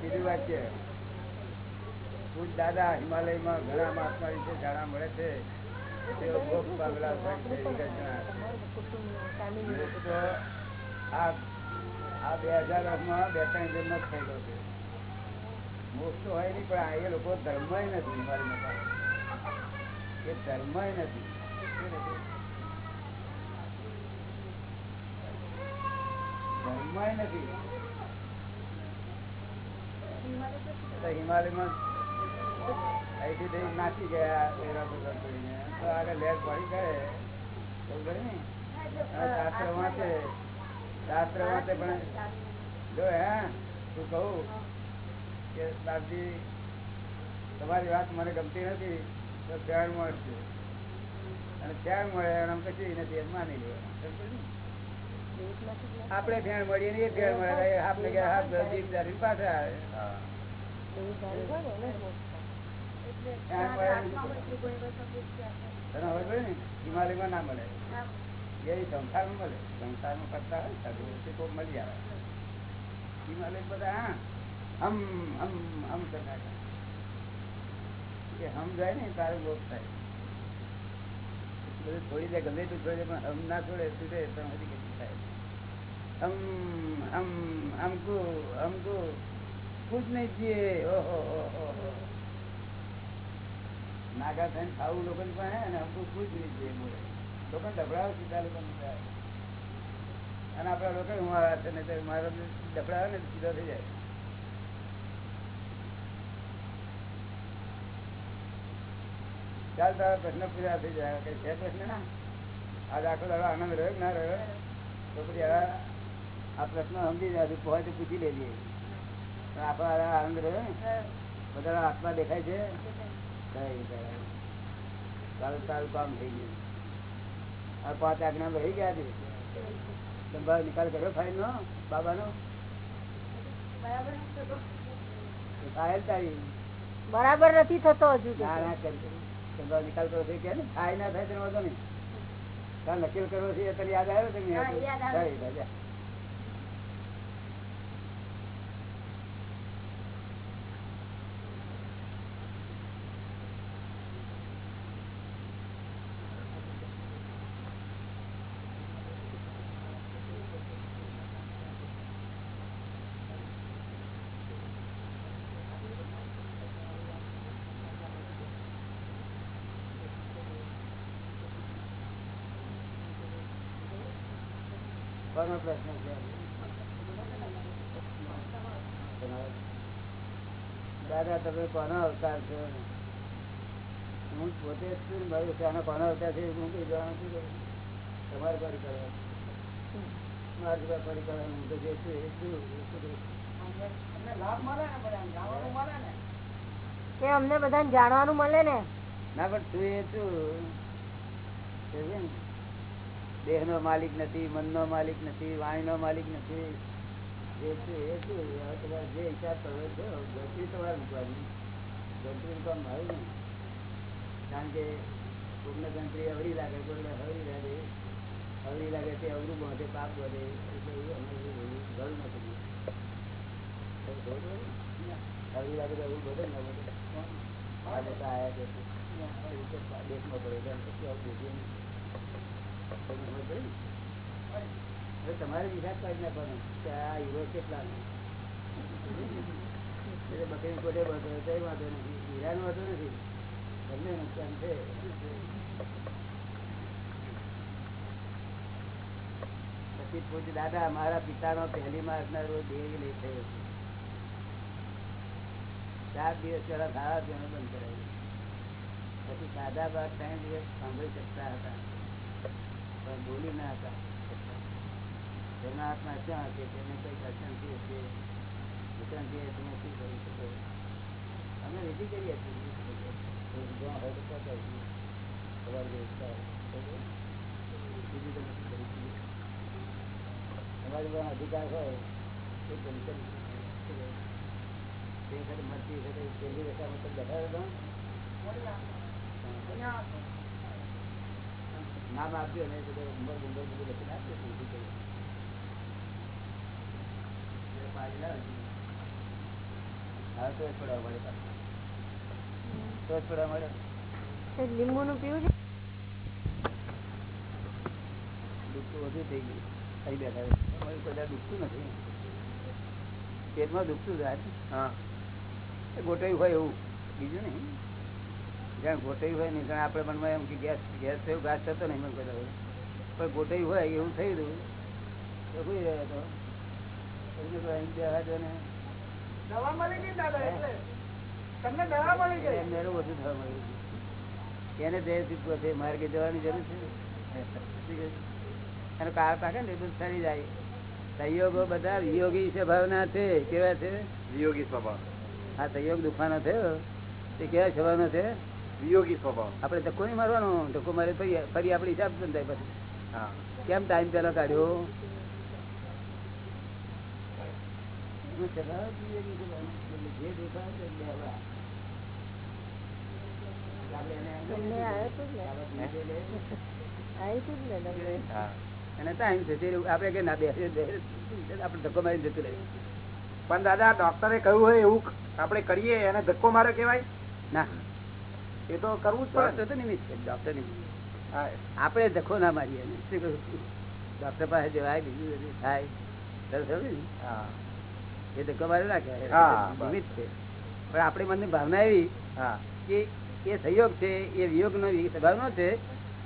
હિમાલય દાદા હિમાલયમાં ઘણા મહાત્મા વિશે જાણવા મળે છે તેઓ આ બે હજાર વર્ષમાં બે ત્રણ જન્મ થયેલો છે. મોક્ષ હોય નહીં, પણ એ લોકો ધર્મય નથી પાછા. એ ધર્મય નથી? ધર્મય નથી. હિમાલયમાં નાસી ગયા એવા બધા આગળ લેર પડી ગયે. ખબર શાસ્ત્ર વાંચે. શાસ્ત્ર વાંચે પણ જો હે તું કહું? કે દાદી, તમારી વાત મને ગમતી નથી, તો ત્યાં મળશે અને ત્યાં મળે એમ કશું નથી એમ માની લેવાનું. આપણે ફેણ મળીએ ને એ ફેણ મળે આપણે હાથ જીભ પાછા આવે. હિમાલયમાં ના મળે. એ સંસારમાં મળે. સંસારમાં કરતા હોય મળી આવે. હિમાલય બધા, હા. હમ હમ હમ કરતા હમ જાય ને, તારે લોક થાય. બધું છોડી દે પણ હજી કેટલી થાય? હમ હમ હમકો હમકો કુછ નહીં જીએ ઓહો ઓહો. નાગા થઈને ખાવું લોકો પાસે અને અમુક ખુશ નહીં જોઈએ બોલે લોકો ડબડાવે સીધા લોકો અને આપડા લોકો, હું ને મારો ડબડાવે ને સીધો થઈ જાય. ચાલ તારા પ્રશ્ન પૂરા થઈ જાય. કઈ છે પ્રશ્ન? ના આજ આખો દાડો આનંદ રહ્યો ના રહ્યો? તો પછી હવે આ પ્રશ્ન સમજી જાય હોય તો પૂછી લેજે. પણ આપણા આનંદ રહ્યો ને? બધા આત્મા દેખાય છે? કઈ. તારું તારું કામ થઈ ગયું. આ પાંચ આજ્ઞા રહી ગયા છે. સંભાળ નિકાલ કર્યો ફાઇલ નો બાબા નો બરાબર નથી થતો હજુ ના ના કરી સંભાળ નિકાલ કરો છે કે ને થાય ના થાય તેનો વાંધો નહીં. તાર નકલ કરવો છે એ તને યાદ આવ્યો છે ને? પ્રશ્ન છે દાદા તમે કોનો અવતાર છો હું પોતે જ છું ને કોનો અવતાર છે હું કઈ જવાનું છું તમારે પર કરવાનું મારી પર પર કરવાનું હું તો જે છું એ છું એ છું. કે અમને બધાને જાણવાનું મળે ને ના પણ તું એ છું ને? દેહ નો માલિક નથી મન નો માલિક નથી વાણી નો માલિક નથી. એ શું એ શું તમારે જે હિસાબ કરવો છો, ગણતરી તમારે મૂકવાની. ગણતરી કામ મારું નહીં કારણ કે કોઈને ગણતરી અવળી લાગે કોઈને હવળી લાગે. હળી લાગે તે અવરું બાંધે, પાપ વધે એટલે એવું ઘણું નથી. હળી લાગે તો અવરું બધે ને બધે આ બધા આવ્યા છે. દેશમાં પડે પછી આવું બોલીએ નહીં. તમને ખબર પડી ને? તમારે વિચાર કરી નાખવાનો કેટલા બકરી કોટે બધો કઈ વાંધો નથી. હીરાનો વાંધો નથી. બંને નુકસાન છે. પછી પૂછ, દાદા, મારા પિતાનો પહેલી માર્ચ ના રોજ દેવી લઈ થયો છે. ચાર દિવસ પેલા સારા પીવાનું બંધ કરાવ્યું પછી દાદા બાદ ત્રણ દિવસ સાંભળી શકતા હતા. પણ બોલી ના હતા તેના હાથમાં ક્યાં છે તેને કઈ અશાંતિ હશે અશાંતિ તમે શું કરી શકો અમે રેડી કરીએ છીએ જ્યાં હોય તો પહોંચાડીએ. તમારી વ્યવસ્થા? બીજું તમે શું કરી શકીએ તમારી પાસે અધિકાર હોય તો તમે કરી શકો. તે વખતે મરતી વખતે પહેલી રેખામાં મતલબ બેઠા હતા? નામ આપ્યું અને બધું નંબર નંબર બધું લખી નાખ્યું તો વિધિ પાડી લાવજો. હા તો જ મળે તો જ મળે. લીંબુ નું પીવું છે? દુખતું વધુ થઈ ગયું. અહીં બેઠા કોઈ દુખતું નથી. પેટમાં દુખતું જાય. હા. એ ગોટાઈ હોય એવું. બીજું નહીં. જ્યાં ગોટાઈ હોય નહીં કારણ આપણે મનમાં એમ કે ગેસ ગેસ થયો ઘાસ થતો નહીં મને કદાચ પણ ગોટાઈ હોય એવું થઈ રહ્યું તો કોઈ રહ્યા તો? એમને તો અહીં બેહવા ને. દવા મળી ગઈ દાદા એટલે? તમને દવા મળી ગઈ? એમને એનું થવા મળ્યું એને જે છે મારે જવાની જરૂર છે. એનો કાળ પાકે ને બધું સરી જાય. સંયોગો બધા વિયોગી સ્વભાવના છે કેવા છે? યોગી સ્વભાવ. આ સહયોગ દુખાનો થયો. તે કેવા સ્વભાવનો છે? વિયોગી સ્વભાવ. આપણે ધક્કો નહીં મારવાનો ધક્કો મારે ફરી આપણે હિસાબ સમજાય પછી. હા. કેમ ટાઈમ પેલો કાઢ્યો? અને ટાઈમ છે કે ના. બેસે આપણે ધક્કો મારી જતું રહે પણ દાદા ડોક્ટરે કહ્યું હોય એવું આપણે કરીએ એને ધક્કો મારે કેવાય ના. એ તો કરવું જ પડે નિમિત્ત છે ડોક્ટર નિમિત્ત. આપણે ધક્કો ના મારીએ શું ડોક્ટર પાસે જવાય બીજું બધું થાય. સરસ ને? હા. એ ધક્કો મારે હા, નિમિત્ત છે. પણ આપણી મનની ભાવના એવી કે એ સહયોગ છે એ વિયોગ નો સ્વભાવ નો છે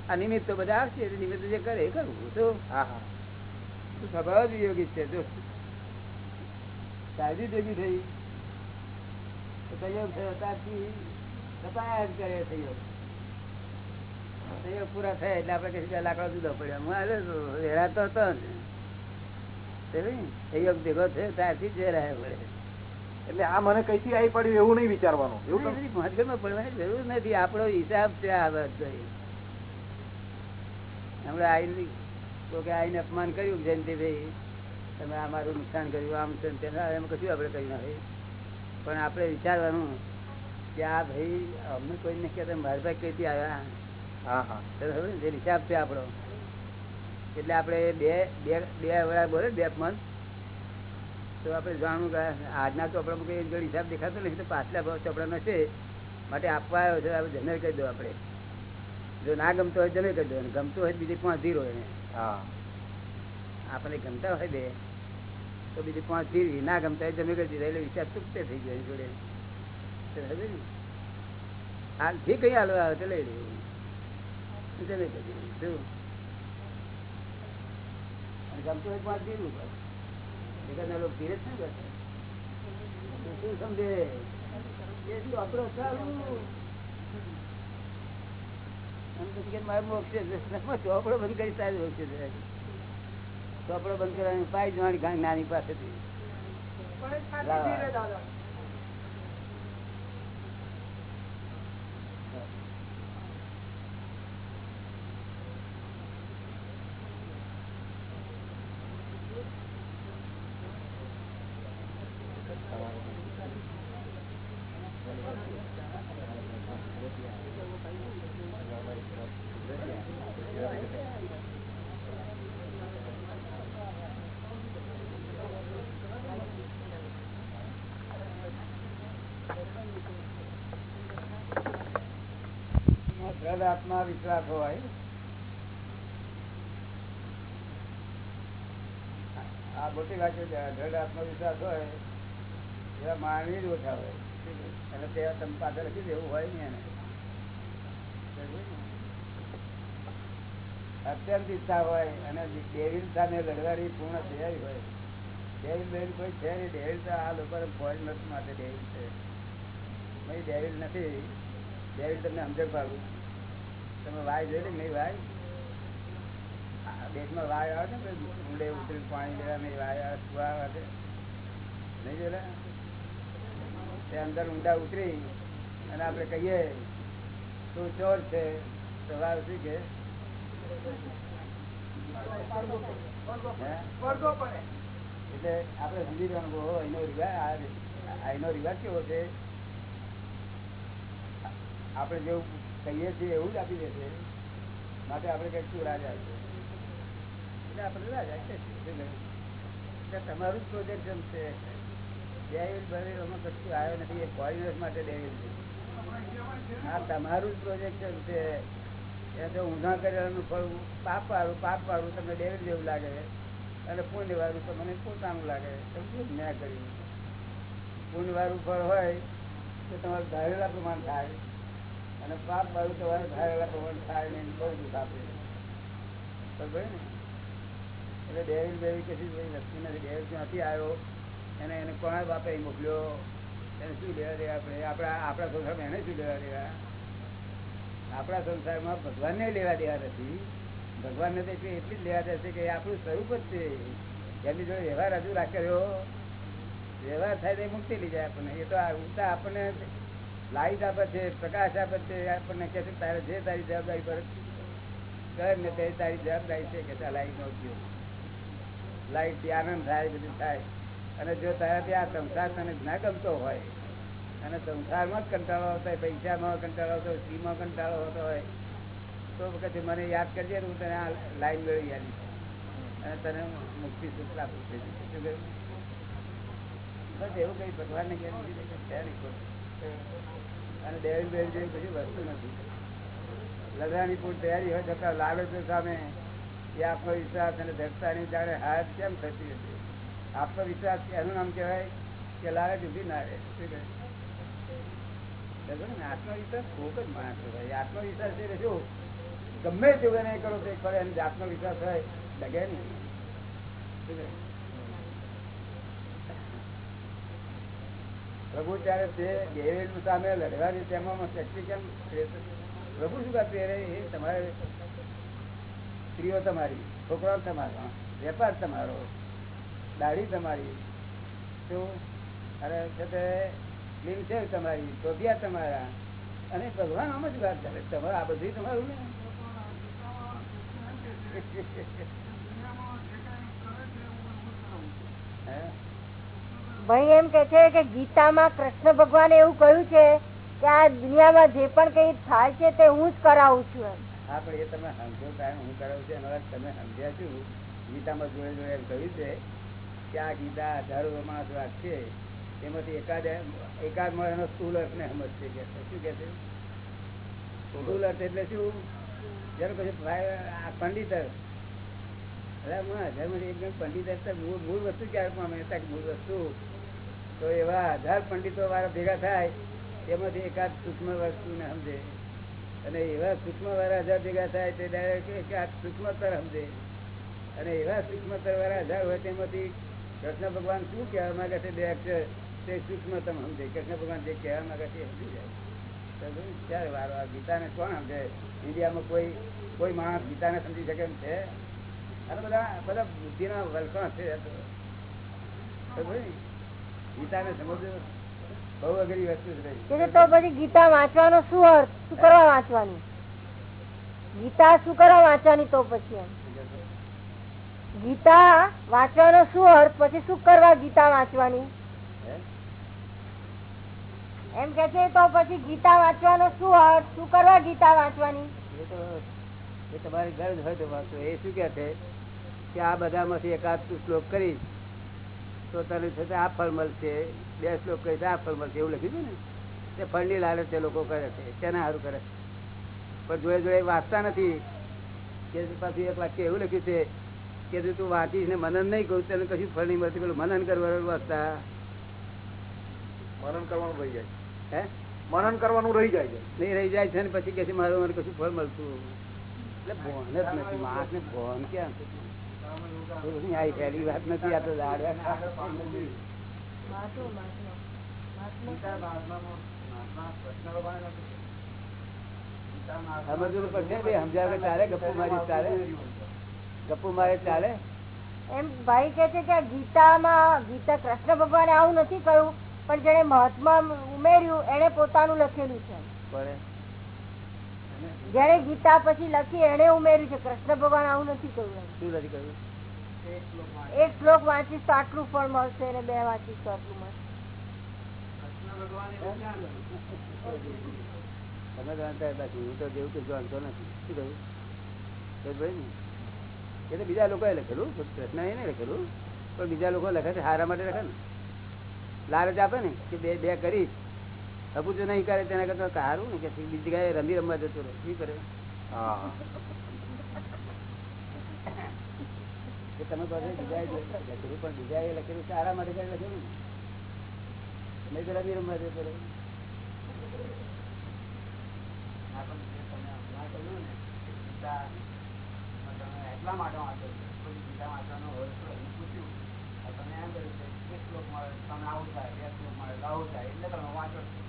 આ નિમિત્ત તો બધા આવશે નિમિત્ત જે કરે એ કરવું તો હા હા. સ્વભાવ જ વિયોગી છે જો. કાળજી ભેગી થઈ. સહયોગ થયો ત્યારથી તપાયા કરે સહયોગ સહયોગ પૂરા થયા એટલે આપણે કઈ લાકડા જુદા પડ્યા. હું હાલે તો હતો ને. સહયોગ ભેગો થયો ત્યારથી જ વેરાય પડે એટલે આ મને કઈથી આવી પડ્યું એવું નહીં વિચારવાનું. એવું પડવાની જરૂર નથી. આપણો હિસાબ છે આ બધો હમણાં આઈ તો કે આઈને અપમાન કર્યું જયંતિભાઈ. તમે આ મારું નુકસાન કર્યું આમ તેમ. તેમ એમ કશું આપણે કર્યું નથી પણ આપણે વિચારવાનું કે આ ભાઈ અમને કોઈ નહીં કહેતા મારા ભાઈ કઈથી આવ્યા? હા હા? જે હિસાબ છે આપણો. એટલે આપણે બે બે બે વડા બોલે બે મન. તો આપણે જાણવું કે આજના ચોપડામાં કઈ જોડે હિસાબ દેખાતો નથી તો પાછલા ભાવ ચોપડાનો છે. માટે આપવા આવ્યો છે આપણે જનરલ કરી દો આપણે. જો ના ગમતો હોય જનરલ કરી દો ગમતો હોય બીજી પાંચ ધીરો એને. હા. આપણે ગમતા હોય બે તો બીજી પાંચ ધીરી. ના ગમતા હોય જમે કરી દીધા એટલે હિસાબ ચૂકતે થઈ ગયો જોડે. હાલ જે કઈ હાલવા આવે તો લઈ લેવું ગમતું જગતના લોકો ધીરે શું સમજે? આપણો. ચોપડો બંધ કરી સારી મોક્ષ છે. ચોપડો બંધ કરવાની પાઈ જવાની નાની પાસેથી. લાવા. દ્રઢ આત્મા વિશ્વાસ હોય. આ મોટી વાત દ્રઢ આત્મવિશ્વાસ હોય, એવા માનવી જ ઓછા હોય. અને તે તમે લખી દેવું હોય ને એને. અત્યંત ઈચ્છા હોય અને ડેવિલ સામે લડવાની પૂર્ણ તૈયારી હોય. ડેવિલ બેન કોઈ છે નહીં. ડેવિલ તો આ લોકો ફોરેનર્સ માટે ડેવિલ છે. ભાઈ ડેવિલ નથી. ડેવિલ તમને સમજણ પાડું. તમે વાય જોઈ લે નહીં વાય. દેશમાં વાય આવે ને કોઈ ઊંડે ઉતરી પાણી લેવા નહીં વાય આવે સુવા આવે નહીં જોયેલા તે અંદર ઊંડા ઉતરી અને આપણે કહીએ, તું ચોર છે. તો વાવ શું કે? એટલે આપણે સમજી જવાનું એનો રિવાજ એનો રિવાજ કેવો છે? આપણે જેવું કહીએ છીએ, એવું જ આપી દેશે માટે આપણે કઈ શું રાજા એટલે આપણે રાજા એટલે તમારું જ પ્રોજેક્શન છે. છે આ તમારું છે. એ તો ઊંધા કરેલું ફળ, પાપ વાળું પાપ વાળું તમને ડેવિલ જેવું લાગે. અને પુણ્ય વાળું તમને મને પોતાનું લાગે. સમજ્યું ને? મેં કર્યું. પુણ્ય વાળું ફળ હોય તો તમારું ધારેલા પ્રમાણ થાય. અને પાપ મારું તમારે ધારેલા પ્રમાણ થાય ને બહુ દુઃખ આપે ને? એટલે ડેવિલ બેવિલ કશી બધી વસ્તુ નથી ડેવિલ ક્યાંથી આવ્યો, એને એને કોણ બાપે મોકલ્યો? એને શું લેવા દેવા આપણે? આપણા આપણા સંસારમાં એને શું લેવા દેવા? આપણા સંસારમાં ભગવાનને લેવા દેવા નથી. ભગવાનને તો એટલી એટલી જ લેવા દે છે કે આપણું સ્વરૂપ જ છે. એમની જોડે વ્યવહાર હજુ રાખ્યો વ્યવહાર થાય તો મુક્તિ લઈ જાય આપણને. એ તો આ ઉલટા આપણને લાઈટ આપે છે, પ્રકાશ આપે છે આપણને કે છે તારે જે તારી જવાબદારી પર કર ને તે તારી જવાબદારી છે કે લાઈટ નો ઉપયોગ લાઈટથી આનંદ થાય બધું થાય અને જો તારા ત્યાં સંસાર તને ના ગમતો હોય, અને સંસારમાં જ કંટાળો આવતો હોય, પૈસામાં કંટાળો આવતો હોય, સ્ત્રીમાં કંટાળો આવતો હોય, તો વખતે મને યાદ કરજે હું તને આ લાઈન મેળવી આવીશ અને તને મુક્તિ સૂત્ર આપું છું શું કહ્યું? બસ એવું કઈ ભગવાનને જ્ઞાન. અને ડેરી બેરી જેવી બધી વસ્તુ નથી. લડવાની પૂર તૈયારી હોય છતાં લાલચો સામે. એ આત્મવિશ્વાસ અને ધરતાની જાણે હાર કેમ થતી હતી આત્મવિશ્વાસ એનું નામ કહેવાય કે લાલચ ઊભી ના રહે. શું કહે? આત્મવિશ્વાસ ખૂબ જ માણસ ભાઈ. આત્મવિશ્વાસ એટલે શું? ગમે તેવું એને કરો તો વાર એનો આત્મવિશ્વાસ હોય. ડગે નહીં શું કહે? પ્રભુ ત્યારે તે ડેવિડ સામે લડવાની તેમાં શક્તિ કેમ પ્રભુ શું કામ એ તમારે સ્ત્રીઓ તમારી, છોકરાઓ તમારા, વેપાર તમારો, દાઢી તમારી, શું? અને છે તે લીમસેવ તમારી, શોભિયા તમારા. અને ભગવાન આમ જ વાત કરે. તમારે આ બધું તમારું ને? હે? ભાઈ એમ કે છે કે ગીતામાં કૃષ્ણ ભગવાન એવું કહ્યું છે કે આ દુનિયામાં જે પણ કઈ થાય છે તે હું જ કરાવું છું એમ. હા, પણ એ તમે સમજો કારણ હું કરાવું છું એનો તમે સમજ્યા છું. ગીતામાં જોડે જોડે એમ કહ્યું છે કે આ ગીતા હજારો માણસ વાત છે. એમાંથી એકાદ એકાદ માણસનો સ્થુલ અર્થને સમજશે કે. શું કે છે? સ્થુલ અર્થ એટલે શું? જેને પછી પંડિત અર્થ. અરે હું હજારમાંથી એકદમ પંડિત મૂળ મૂળ વસ્તુ ક્યારે પામે મૂળ વસ્તુ. તો એવા હજાર પંડિતો વાળા ભેગા થાય એમાંથી એકાદ સૂક્ષ્મ વસ્તુને સમજે. અને એવા સૂક્ષ્મ વાળા હજાર ભેગા થાય, તે ડાયરેક્ટ એકાદ સૂક્ષ્મતર સમજે. અને એવા સૂક્ષ્મતર વાળા હજાર હોય, તેમાંથી કૃષ્ણ ભગવાન શું કહેવા માંગે છે બે અક્ષર તે સૂક્ષ્મતમ સમજે. કૃષ્ણ ભગવાન જે કહેવા માંગે છે સમજી જાય. ક્યારે વારો આ ગીતાને કોણ સમજે? ઇન્ડિયામાં કોઈ કોઈ માણસ ગીતાને સમજી શકે એમ છે? અને બધા બધા બુદ્ધિના વલકણ છે. ગીતાને સમજવું બહુ અઘરી વસ્તુ છે તો પછી ગીતા વાંચવાનો શું અર્થ? શું કરવા વાંચવાની? ગીતા શું કરવા વાંચવાની તો પછી એમ. ગીતા વાંચવાનો શું અર્થ? પછી શું કરવા ગીતા વાંચવાની? એમ કે છે તો પછી ગીતા વાંચવાનો શું અર્થ? શું કરવા ગીતા વાંચવાની? એ તમારી ગરજ હોય તો વાંચો. એ શું કે છે? કે આ બધામાંથી એકાદ શ્લોક કરીશ તો તને છે આ ફળ મળશે. બે શ્લોક કરીશ આ ફળ મળશે એવું લખ્યું છે ને? તે ફળની લાલચ એ લોકો કરે છે તેના સારું કરે છે? પણ જોડે જોડે વાંચતા નથી. કે પાછું એક વાક્ય એવું લખ્યું છે કે જો તું વાંચીશ ને મનન નહીં કરું તને કશું ફળ નહીં મળતું. પેલું મનન કરવાનું વાંચતા. મનન કરવાનું રહી જાય. હે? મનન કરવાનું રહી જાય છે. નહીં રહી જાય છે ને પછી કે મારું મને કશું ફળ મળતું. એટલે ભોન જ નથી માણસ ને ભોન ક્યાં આ પહેલી વાત નથી આ તો દાડ્યા મહાત્મા મહાત્મા મહાત્મા સમજવું પડશે સમજાવે ચાલે ગપ્પુ મારી ચાલે ગપ્પુ મારે ચાલે એમ ભાઈ કે છે કે ગીતામાં ગીતા કૃષ્ણ ભગવાને આવું નથી કહ્યું પણ જેને મહાત્મા ઉમેર્યું એને પોતાનું લખેલું છે. જેને ગીતા પછી લખી એને ઉમેર્યું છે કૃષ્ણ ભગવાન આવું નથી કહ્યું શું નથી કહ્યું? એક શ્લોક વાંચીશ તો આટલું ફળ મળશે અને બે વાંચીશ તો આટલું મળશે. તમે જાણતા હતા હું તો જેવું કે જાણતો નથી. શું કહ્યું? ભાઈ ને. એ તો બીજા લોકોએ લખેલું પ્રશ્ન એ નહીં લખેલું. પણ બીજા લોકો લખે છે હારા માટે લખે ને. લાલચ આપે ને કે બે બે કરીશ. હપુ જો નહીં કરે તેના કરતા સારું ને કે બીજી જગ્યાએ રમી રમવા જતો રહે. શું કરે? તમે પાસે બીજા લખેલું પણ બીજા એ લખેલું સારા માટે કઈ લખેલું નહીં. તો રમી રમવા જતો રહે. એટલા માટે વાંચો કોઈ બીજા વાંચવાનો હોય તો પૂછ્યું તમે એમ કર્યું કે એક શ્લોક મળે તમે આવું થાય બે શ્લોક મળે આવું થાય એટલે તમે વાંચો. છો.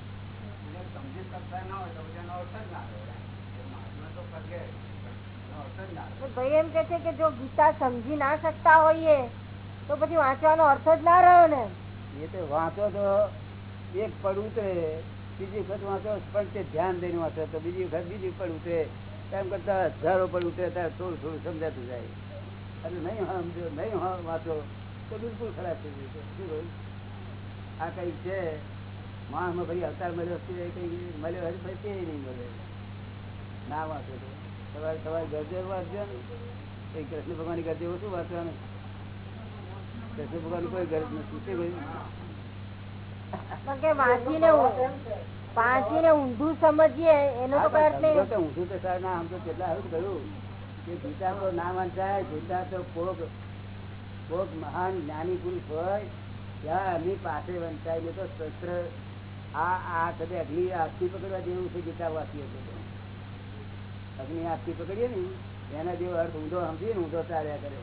સમજી શકતા ના હોય તો પછી અર્થ જ ના મહાત્મા તો ભાઈ એમ કે છે કે જો ગીતા સમજી ના શકતા હોઈએ તો પછી વાંચવાનો અર્થ જ ના રહ્યો ને? એ તો વાંચો તો એક પડ ઉતરે બીજી વખત વાંચો પણ તે ધ્યાન દઈને વાંચો તો બીજી વખત બીજી પડ ઉતરે. એમ કરતા હજારો પડ ઉતરે ત્યારે થોડું થોડું સમજાતું જાય. અને નહીં સમજો નહીં હા વાંચો. તો બિલકુલ ખરાબ થઈ જશે. શું આ કઈ છે. માણસમાં ભાઈ અવતાર મળ્યો કઈ મળ્યો હજી ભાઈ તે નહીં મળે. ના વાંચો તો. તમારે તમારે વાંચજો ને. એ કૃષ્ણ ભગવાનની ગરજે શું વાંચવાનું? કૃષ્ણ ભગવાન કોઈ ગરજ નથી. શું વાંચીને ઊંધું સમજીએ એનો તો ના આમ તો કેટલા એવું કહ્યું કે ગીતા તો ના વાંચાય. ગીતા તો કોક કોક મહાન જ્ઞાની પુરુષ હોય. ત્યાં એમની પાસે વંચાય. તો શસ્ત્ર આ આ કદે અગ્નિ આસ્તી પકડવા જેવું છે ગીતા તો અગ્નિ આસ્તી પકડીએ ને એના જેવો અર્થ ઊંધો સમજીએ ને ઊંધો ચાલ્યા કરે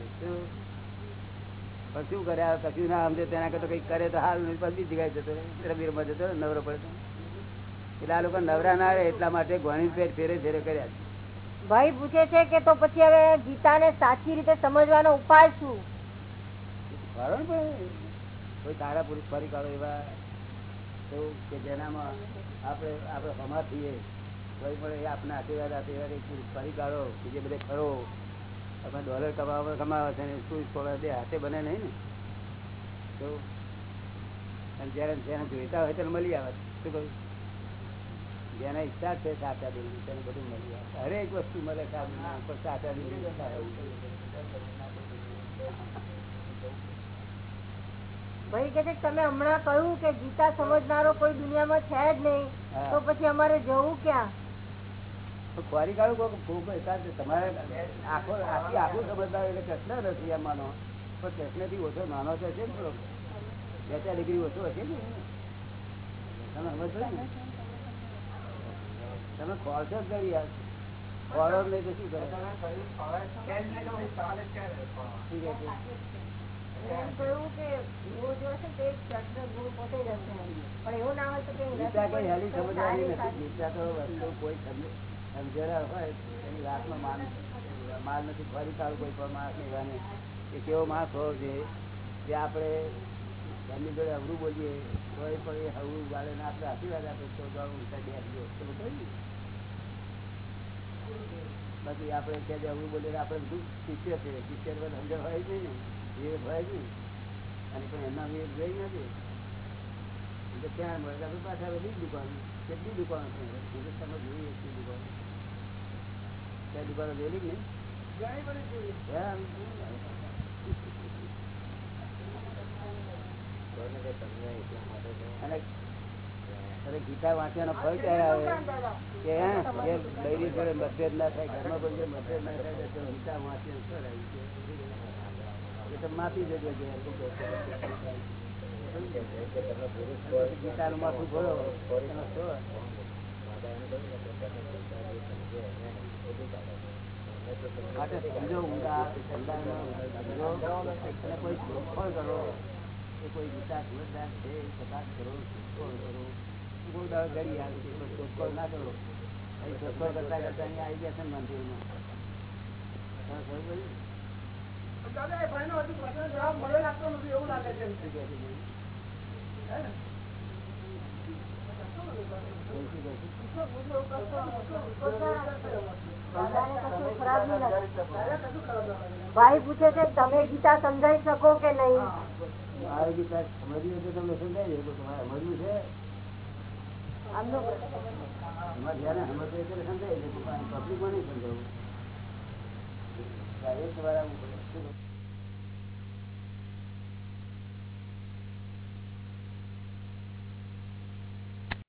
પણ શું કરે કશું ના સમજે તેના કરતા કંઈક કરે તો હાલ પછી જગ્યાએ જતો રહે. જતો નવરો પડે તો. એટલે આ લોકો નવરા ના રહે એટલા માટે ગણી પેટ ફેરે ફેરે કર્યા. ભાઈ પૂછે છે કે તો પછી હવે ગીતાને સાચી રીતે સમજવાનો ઉપાય શું કોઈ તારા પુરુષ ફરી કાઢો એવા કે જેનામાં આપણે આપણે હમા થઈએ કોઈ પણ એ આપણે આશીર્વાદ પુરુષ ફરી કાઢો કે જે બધે ખરો તમે ડોલર કમાવા કમાવા છે શું હાથે બને નહીં ને. તો, અને જયારે જેને જોઈતા હોય ત્યારે મળી આવે. શું કહ્યું? જેને ઈચ્છા છે સાચા દિલની તેને બધું મળી આવે. હરેક વસ્તુ મળે સાચું પર સાચા દિલની ભાઈ કે તમે હમણાં કહ્યું કે ગીતા સમજનારો કોઈ દુનિયામાં છે જ નહીં. તો પછી અમારે જવું ક્યાં? ખોરી કાઢું ખૂબ એકાદ તમારે આખો આખી આખું સમજદાર એટલે કૃષ્ણ નથી પણ કૃષ્ણથી ઓછો નાનો છે ને બે ચાર ડિગ્રી ઓછો હશે ને? તમે સમજ ને? તમે ખોરશો જ કરી યાર. ખોરો નહીં તો શું કરે? છે? તે તો તો સમજેલા હોય એની વાતમાં માન માન નથી. ફરી કાઢું કોઈ પણ માણસ ને કે કેવો માણસ હોવો જોઈએ. જે આપણે એમની જોડે અવરું બોલીએ તોય પણ એ હવરું ગાળે ને આપણે આશીર્વાદ આપે તો તો ઊંચા ને. બાકી આપણે ત્યાં જે અવરું બોલીએ આપણે બધું શિષ્ય છે શિષ્ય સમજણ હોય જ નહીં ને. અને પણ એમના વિવેક જોઈ નથી એટલે ત્યાં મળે આપણે પાછા બધી જ દુકાન. કેટલી દુકાનો છે? હિન્દુસ્તાનમાં જોઈએ એટલી દુકાનો. ત્યાં દુકાનો જોયેલી. અને અરે ગીતા વાંચવાનો ફળ ક્યારે આવે. કે ડૈરી જોડે મતભેદ ના થાય ઘરમાં કોઈ મતભેદ ના થાય તો ગીતા ફળ આવી છે કોઈ શોધખોળ કરો કોઈ ગીતા તપાસ કરો શોધખોળ કરો. કોઈ આવે છે શોધખોળ ના કરો. અહીં શોધખોળ કરતા કરતા અહીંયા આવી ગયા છે મંદિરમાં. ભાઈ? પૂછે છે તમે ગીતા સમજાવી શકો કે નહીં? આ ગીતા સમજ્યું છે તમને સમજાય છે તમારે સમજવું છે? જેને સમજે છે સમજાય પબ્લિકમાં નહીં સમજાવું.